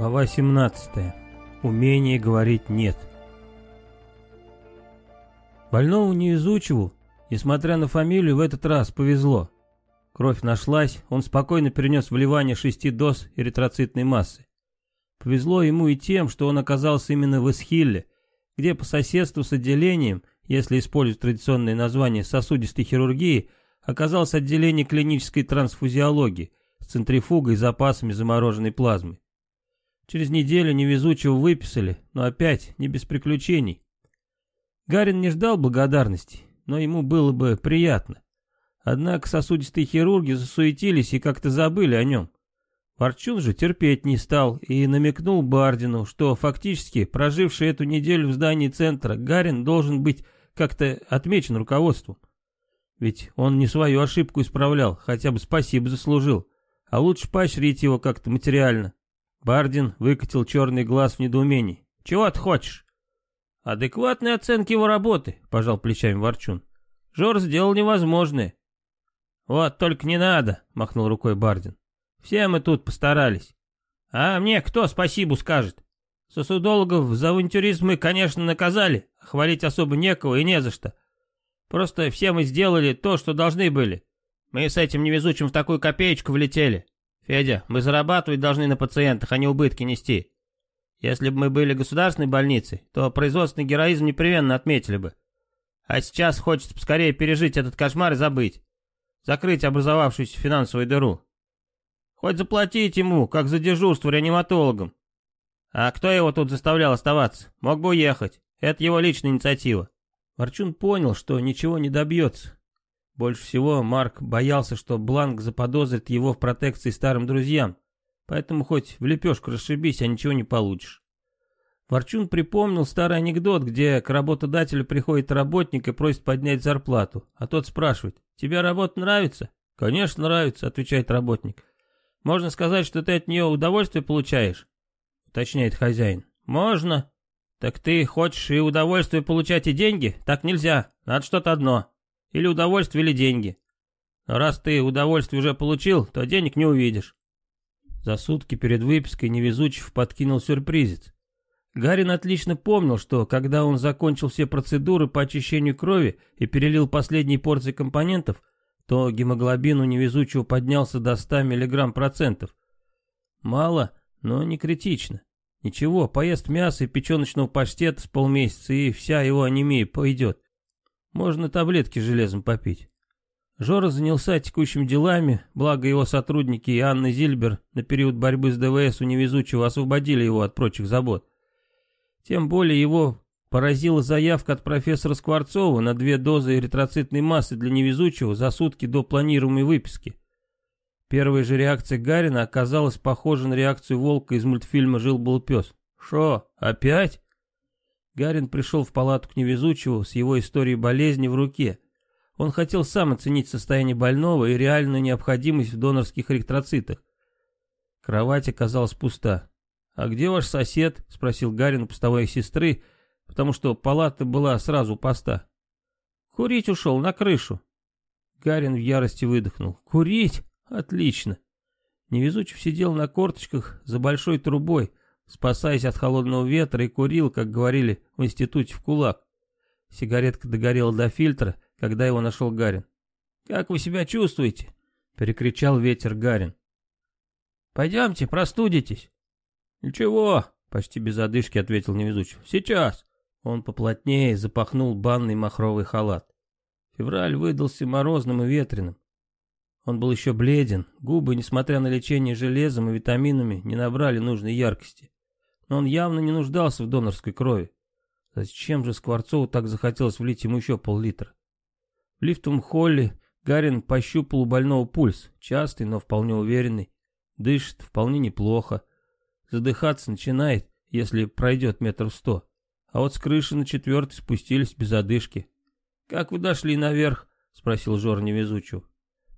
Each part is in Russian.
Глава 17. Умение говорить «нет». Больному Неизучеву, несмотря на фамилию, в этот раз повезло. Кровь нашлась, он спокойно перенес вливание шести доз эритроцитной массы. Повезло ему и тем, что он оказался именно в Исхилле, где по соседству с отделением, если использовать традиционное название сосудистой хирургии, оказалось отделение клинической трансфузиологии с центрифугой и запасами замороженной плазмы. Через неделю невезучего выписали, но опять не без приключений. Гарин не ждал благодарности, но ему было бы приятно. Однако сосудистые хирурги засуетились и как-то забыли о нем. Ворчун же терпеть не стал и намекнул Бардину, что фактически, проживший эту неделю в здании центра, Гарин должен быть как-то отмечен руководством. Ведь он не свою ошибку исправлял, хотя бы спасибо заслужил, а лучше поощрить его как-то материально. Бардин выкатил черный глаз в недоумении. «Чего ты хочешь?» «Адекватной оценки его работы», — пожал плечами Ворчун. «Жор сделал невозможное». «Вот только не надо», — махнул рукой Бардин. «Все мы тут постарались. А мне кто спасибо скажет? Сосудологов за авантюризм мы, конечно, наказали, хвалить особо некого и не за что. Просто все мы сделали то, что должны были. Мы с этим невезучим в такую копеечку влетели. «Федя, мы зарабатывать должны на пациентах, а не убытки нести. Если бы мы были государственной больницей, то производственный героизм непременно отметили бы. А сейчас хочется поскорее пережить этот кошмар и забыть. Закрыть образовавшуюся финансовую дыру. Хоть заплатить ему, как за дежурство реаниматологом. А кто его тут заставлял оставаться? Мог бы уехать. Это его личная инициатива. Ворчун понял, что ничего не добьется. Больше всего Марк боялся, что Бланк заподозрит его в протекции старым друзьям, поэтому хоть в лепешку расшибись, а ничего не получишь. Ворчун припомнил старый анекдот, где к работодателю приходит работник и просит поднять зарплату, а тот спрашивает, «Тебе работа нравится?» «Конечно нравится», — отвечает работник. «Можно сказать, что ты от нее удовольствие получаешь?» — уточняет хозяин. «Можно. Так ты хочешь и удовольствие получать, и деньги? Так нельзя. Надо что-то одно. Или удовольствие, или деньги. Но раз ты удовольствие уже получил, то денег не увидишь. За сутки перед выпиской Невезучев подкинул сюрпризец. Гарин отлично помнил, что когда он закончил все процедуры по очищению крови и перелил последние порции компонентов, то гемоглобин у невезучего поднялся до 100 мг процентов. Мало, но не критично. Ничего, поест мясо и печеночного паштета с полмесяца, и вся его анемия пойдет. Можно таблетки железом попить. Жора занялся текущими делами, благо его сотрудники и Анна Зильбер на период борьбы с ДВС у невезучего освободили его от прочих забот. Тем более его поразила заявка от профессора Скворцова на две дозы эритроцитной массы для невезучего за сутки до планируемой выписки. Первая же реакция Гарина оказалась похожа на реакцию волка из мультфильма «Жил-был пес». «Шо, опять?» Гарин пришел в палату к невезучему с его историей болезни в руке. Он хотел сам оценить состояние больного и реальную необходимость в донорских эритроцитах. Кровать оказалась пуста. «А где ваш сосед?» — спросил Гарин у постовой сестры, потому что палата была сразу пуста. «Курить ушел на крышу». Гарин в ярости выдохнул. «Курить? Отлично!» Невезучий сидел на корточках за большой трубой, спасаясь от холодного ветра, и курил, как говорили в институте, в кулак. Сигаретка догорела до фильтра, когда его нашел Гарин. «Как вы себя чувствуете?» — перекричал ветер Гарин. «Пойдемте, простудитесь». «Ничего», — почти без одышки ответил невезучий. «Сейчас». Он поплотнее запахнул банный махровый халат. Февраль выдался морозным и ветреным. Он был еще бледен, губы, несмотря на лечение железом и витаминами, не набрали нужной яркости но он явно не нуждался в донорской крови. Зачем же Скворцову так захотелось влить ему еще пол-литра? В лифтовом холле Гарин пощупал у больного пульс, частый, но вполне уверенный. Дышит вполне неплохо. Задыхаться начинает, если пройдет метров сто. А вот с крыши на четвертый спустились без одышки. «Как вы дошли наверх?» — спросил Жор невезучего.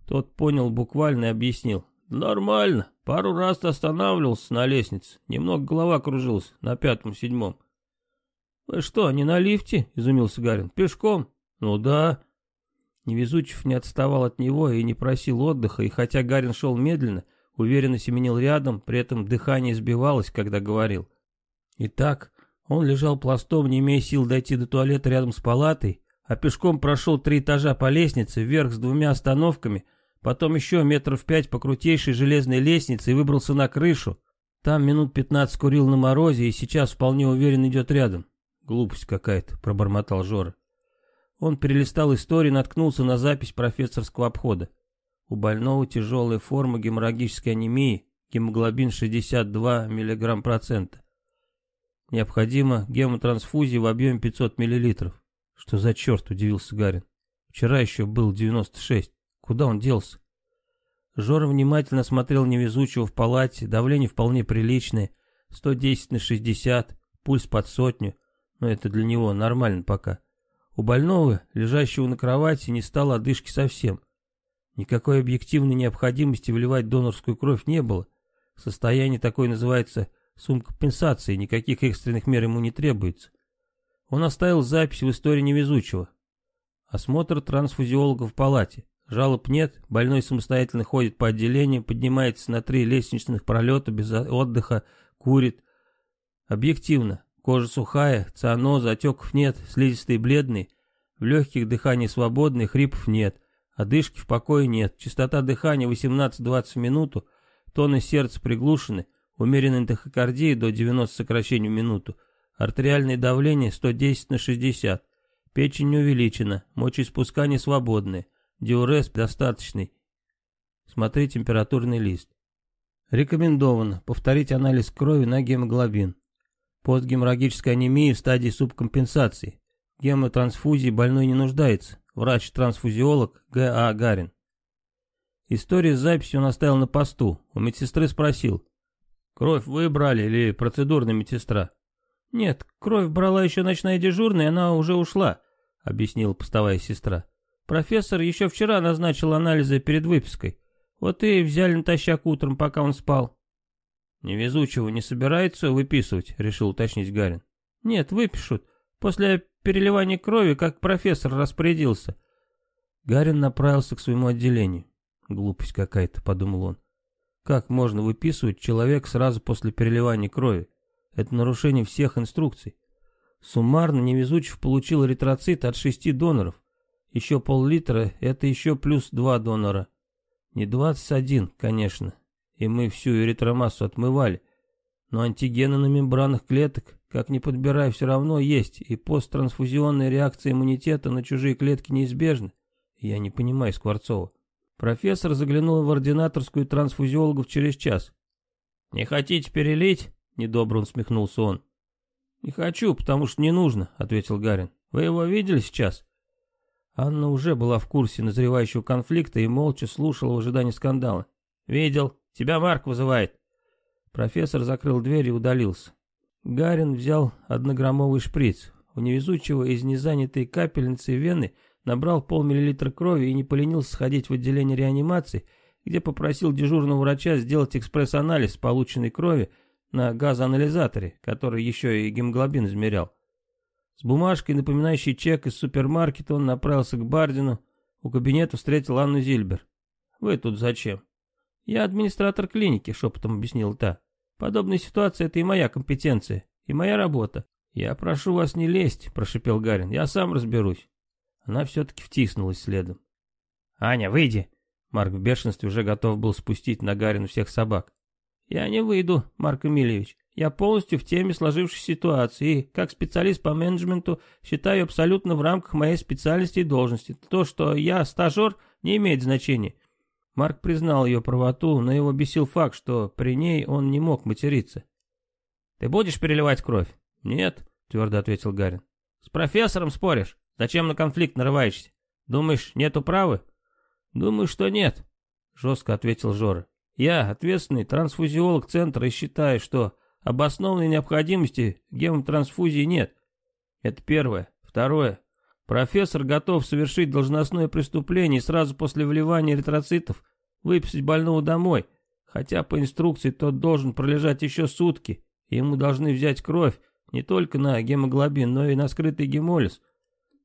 Тот понял буквально и объяснил. «Нормально. Пару раз останавливался на лестнице. Немного голова кружилась на пятом-седьмом». «Вы что, не на лифте?» — изумился Гарин. «Пешком?» «Ну да». Невезучев не отставал от него и не просил отдыха, и хотя Гарин шел медленно, уверенно семенил рядом, при этом дыхание сбивалось, когда говорил. Итак, он лежал пластом, не имея сил дойти до туалета рядом с палатой, а пешком прошел три этажа по лестнице, вверх с двумя остановками, потом еще метров пять по крутейшей железной лестнице и выбрался на крышу. Там минут пятнадцать курил на морозе и сейчас вполне уверен идет рядом. Глупость какая-то, пробормотал Жора. Он перелистал историю и наткнулся на запись профессорского обхода. У больного тяжелая форма геморрагической анемии, гемоглобин 62 мг процента. Необходима гемотрансфузия в объеме 500 мл. Что за черт, удивился Гарин. Вчера еще был 96. Куда он делся? Жора внимательно смотрел невезучего в палате, давление вполне приличное, 110 на 60, пульс под сотню, но это для него нормально пока. У больного, лежащего на кровати, не стало одышки совсем. Никакой объективной необходимости вливать донорскую кровь не было. Состояние такое называется сумкомпенсацией, никаких экстренных мер ему не требуется. Он оставил запись в истории невезучего. Осмотр трансфузиолога в палате. Жалоб нет, больной самостоятельно ходит по отделению, поднимается на три лестничных пролета без отдыха, курит. Объективно, кожа сухая, цианоза, отеков нет, слизистые бледные, в легких дыхание свободное, хрипов нет, одышки в покое нет, частота дыхания 18-20 в минуту, тоны сердца приглушены, умеренная тахикардия до 90 сокращений в минуту, артериальное давление 110 на 60, печень не увеличена, мочеиспускание свободное, Диурез достаточный. Смотри температурный лист. Рекомендовано повторить анализ крови на гемоглобин. Постгеморрагическая анемия в стадии субкомпенсации. Гемотрансфузии больной не нуждается. Врач-трансфузиолог Г.А. Гарин. Историю с записью он оставил на посту. У медсестры спросил. Кровь вы брали или процедурная медсестра? Нет, кровь брала еще ночная дежурная, она уже ушла, объяснила постовая сестра. Профессор еще вчера назначил анализы перед выпиской. Вот и взяли натощак утром, пока он спал. Невезучего не собирается выписывать, решил уточнить Гарин. Нет, выпишут. После переливания крови, как профессор распорядился. Гарин направился к своему отделению. Глупость какая-то, подумал он. Как можно выписывать человека сразу после переливания крови? Это нарушение всех инструкций. Суммарно Невезучев получил эритроцит от шести доноров. Еще пол-литра — это еще плюс два донора. Не 21, конечно, и мы всю эритромассу отмывали. Но антигены на мембранах клеток, как ни подбирай, все равно есть, и посттрансфузионная реакция иммунитета на чужие клетки неизбежна. Я не понимаю Скворцова. Профессор заглянул в ординаторскую трансфузиологов через час. «Не хотите перелить?» — недобро усмехнулся он. «Не хочу, потому что не нужно», — ответил Гарин. «Вы его видели сейчас?» Анна уже была в курсе назревающего конфликта и молча слушала в ожидании скандала. «Видел. Тебя Марк вызывает». Профессор закрыл дверь и удалился. Гарин взял однограммовый шприц. У невезучего из незанятой капельницы вены набрал полмиллилитра крови и не поленился сходить в отделение реанимации, где попросил дежурного врача сделать экспресс-анализ полученной крови на газоанализаторе, который еще и гемоглобин измерял. С бумажкой, напоминающей чек из супермаркета, он направился к Бардину. У кабинета встретил Анну Зильбер. «Вы тут зачем?» «Я администратор клиники», — шепотом объяснил та. «Подобная ситуация — это и моя компетенция, и моя работа. Я прошу вас не лезть», — прошепел Гарин. «Я сам разберусь». Она все-таки втиснулась следом. «Аня, выйди!» Марк в бешенстве уже готов был спустить на Гарину всех собак. «Я не выйду, Марк Эмильевич. Я полностью в теме сложившейся ситуации и, как специалист по менеджменту, считаю абсолютно в рамках моей специальности и должности. То, что я стажер, не имеет значения. Марк признал ее правоту, но его бесил факт, что при ней он не мог материться. «Ты будешь переливать кровь?» «Нет», — твердо ответил Гарин. «С профессором споришь? Зачем на конфликт нарываешься? Думаешь, нету права?» «Думаю, что нет», — жестко ответил Жора. «Я ответственный трансфузиолог центра и считаю, что Обоснованной необходимости гемотрансфузии нет. Это первое. Второе. Профессор готов совершить должностное преступление и сразу после вливания эритроцитов выписать больного домой, хотя по инструкции тот должен пролежать еще сутки, и ему должны взять кровь не только на гемоглобин, но и на скрытый гемолиз.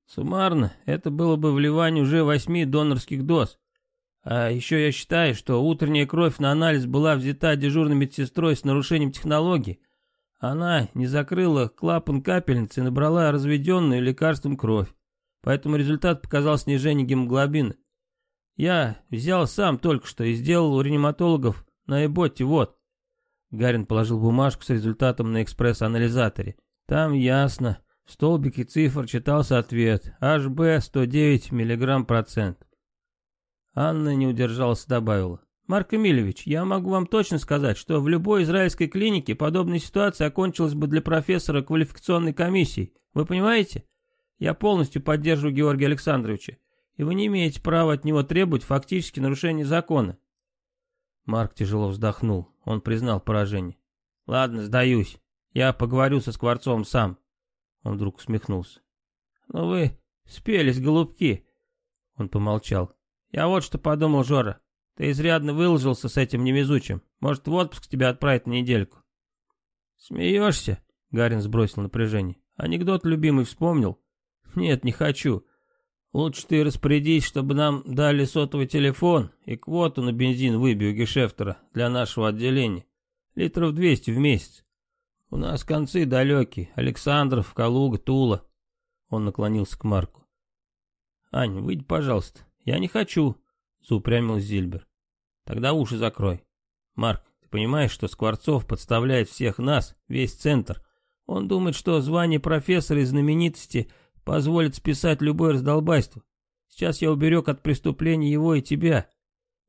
Суммарно это было бы вливание уже восьми донорских доз. А еще я считаю, что утренняя кровь на анализ была взята дежурной медсестрой с нарушением технологий. Она не закрыла клапан капельницы и набрала разведенную лекарством кровь. Поэтому результат показал снижение гемоглобина. Я взял сам только что и сделал у реаниматологов на эботе, вот. Гарин положил бумажку с результатом на экспресс-анализаторе. Там ясно. В столбике цифр читался ответ. HB 109 мг процент. Анна не удержалась и добавила. «Марк Эмильевич, я могу вам точно сказать, что в любой израильской клинике подобная ситуация окончилась бы для профессора квалификационной комиссией. Вы понимаете? Я полностью поддерживаю Георгия Александровича, и вы не имеете права от него требовать фактически нарушения закона». Марк тяжело вздохнул. Он признал поражение. «Ладно, сдаюсь. Я поговорю со Скворцовым сам». Он вдруг усмехнулся. «Ну вы спелись, голубки!» Он помолчал. Я вот что подумал, Жора. Ты изрядно выложился с этим невезучим. Может, в отпуск тебя отправить на недельку. Смеешься? Гарин сбросил напряжение. Анекдот любимый вспомнил? Нет, не хочу. Лучше ты распорядись, чтобы нам дали сотовый телефон и квоту на бензин выбью гешефтера для нашего отделения. Литров 200 в месяц. У нас концы далекие. Александров, Калуга, Тула. Он наклонился к Марку. Ань, выйди, пожалуйста. «Я не хочу», — заупрямил Зильбер. «Тогда уши закрой. Марк, ты понимаешь, что Скворцов подставляет всех нас, весь центр? Он думает, что звание профессора и знаменитости позволит списать любое раздолбайство. Сейчас я уберег от преступления его и тебя.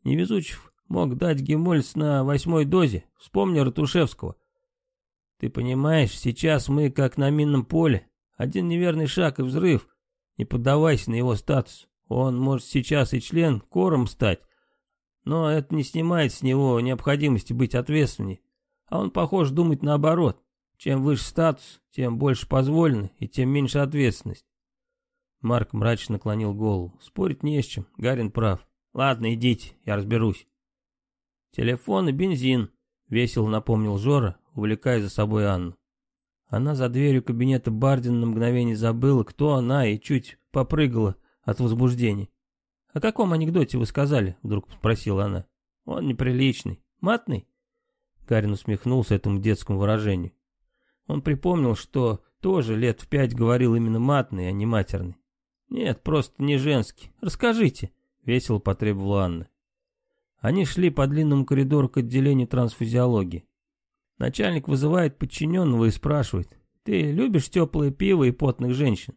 Невезучев мог дать гемольц на восьмой дозе, вспомни Ратушевского. Ты понимаешь, сейчас мы как на минном поле. Один неверный шаг и взрыв. Не поддавайся на его статус. Он может сейчас и член кором стать, но это не снимает с него необходимости быть ответственней. А он, похож, думать наоборот. Чем выше статус, тем больше позволено и тем меньше ответственность. Марк мрачно наклонил голову. Спорить не с чем, Гарин прав. Ладно, идите, я разберусь. Телефон и бензин, весело напомнил Жора, увлекая за собой Анну. Она за дверью кабинета Бардина на мгновение забыла, кто она, и чуть попрыгала от возбуждения. «О каком анекдоте вы сказали?» — вдруг спросила она. «Он неприличный. Матный?» Гарин усмехнулся этому детскому выражению. Он припомнил, что тоже лет в пять говорил именно матный, а не матерный. «Нет, просто не женский. Расскажите», — весело потребовала Анна. Они шли по длинному коридору к отделению трансфузиологии. Начальник вызывает подчиненного и спрашивает, «Ты любишь теплое пиво и потных женщин?»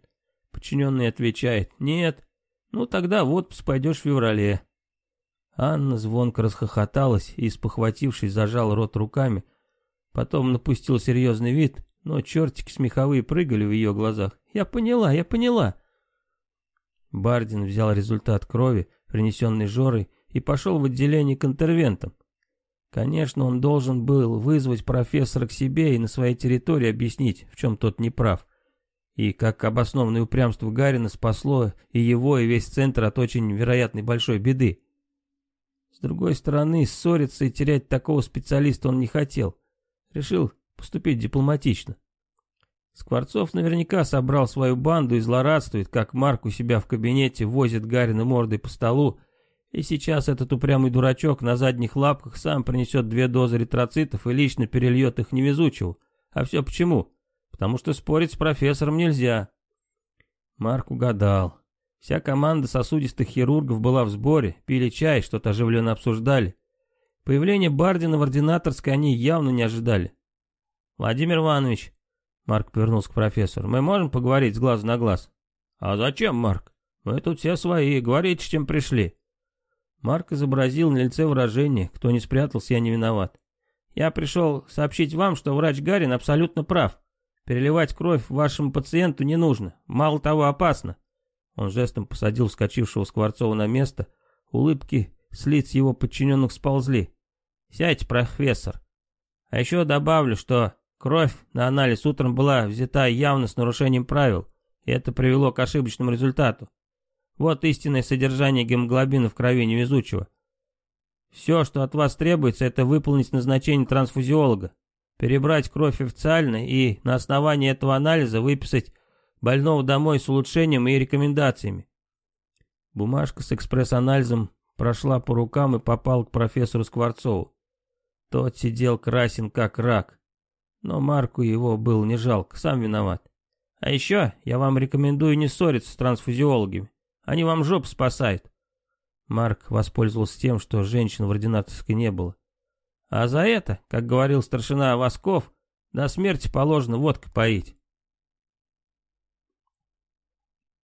Подчиненный отвечает, нет. Ну тогда в отпуск пойдешь в феврале. Анна звонко расхохоталась и, спохватившись, зажал рот руками. Потом напустил серьезный вид, но чертики смеховые прыгали в ее глазах. «Я поняла, я поняла!» Бардин взял результат крови, принесенный Жорой, и пошел в отделение к интервентам. Конечно, он должен был вызвать профессора к себе и на своей территории объяснить, в чем тот неправ. И как обоснованное упрямство Гарина спасло и его, и весь центр от очень вероятной большой беды. С другой стороны, ссориться и терять такого специалиста он не хотел. Решил поступить дипломатично. Скворцов наверняка собрал свою банду и злорадствует, как Марк у себя в кабинете возит Гарина мордой по столу, и сейчас этот упрямый дурачок на задних лапках сам принесет две дозы ретроцитов и лично перельет их невезучего. А все почему? Потому что спорить с профессором нельзя. Марк угадал. Вся команда сосудистых хирургов была в сборе, пили чай, что-то оживленно обсуждали. Появление Бардина в ординаторской они явно не ожидали. «Владимир Иванович», — Марк повернулся к профессору, — «мы можем поговорить с глазу на глаз?» «А зачем, Марк? Мы тут все свои, говорите, чем пришли». Марк изобразил на лице выражение, кто не спрятался, я не виноват. «Я пришел сообщить вам, что врач Гарин абсолютно прав. Переливать кровь вашему пациенту не нужно. Мало того, опасно. Он жестом посадил вскочившего Скворцова на место. Улыбки с лиц его подчиненных сползли. Сядьте, профессор. А еще добавлю, что кровь на анализ утром была взята явно с нарушением правил, и это привело к ошибочному результату. Вот истинное содержание гемоглобина в крови невезучего. Все, что от вас требуется, это выполнить назначение трансфузиолога перебрать кровь официально и на основании этого анализа выписать больного домой с улучшением и рекомендациями. Бумажка с экспресс-анализом прошла по рукам и попала к профессору Скворцову. Тот сидел красен как рак. Но Марку его было не жалко, сам виноват. А еще я вам рекомендую не ссориться с трансфузиологами. Они вам жопу спасают. Марк воспользовался тем, что женщин в ординаторской не было. А за это, как говорил старшина Восков, до смерти положено водкой поить.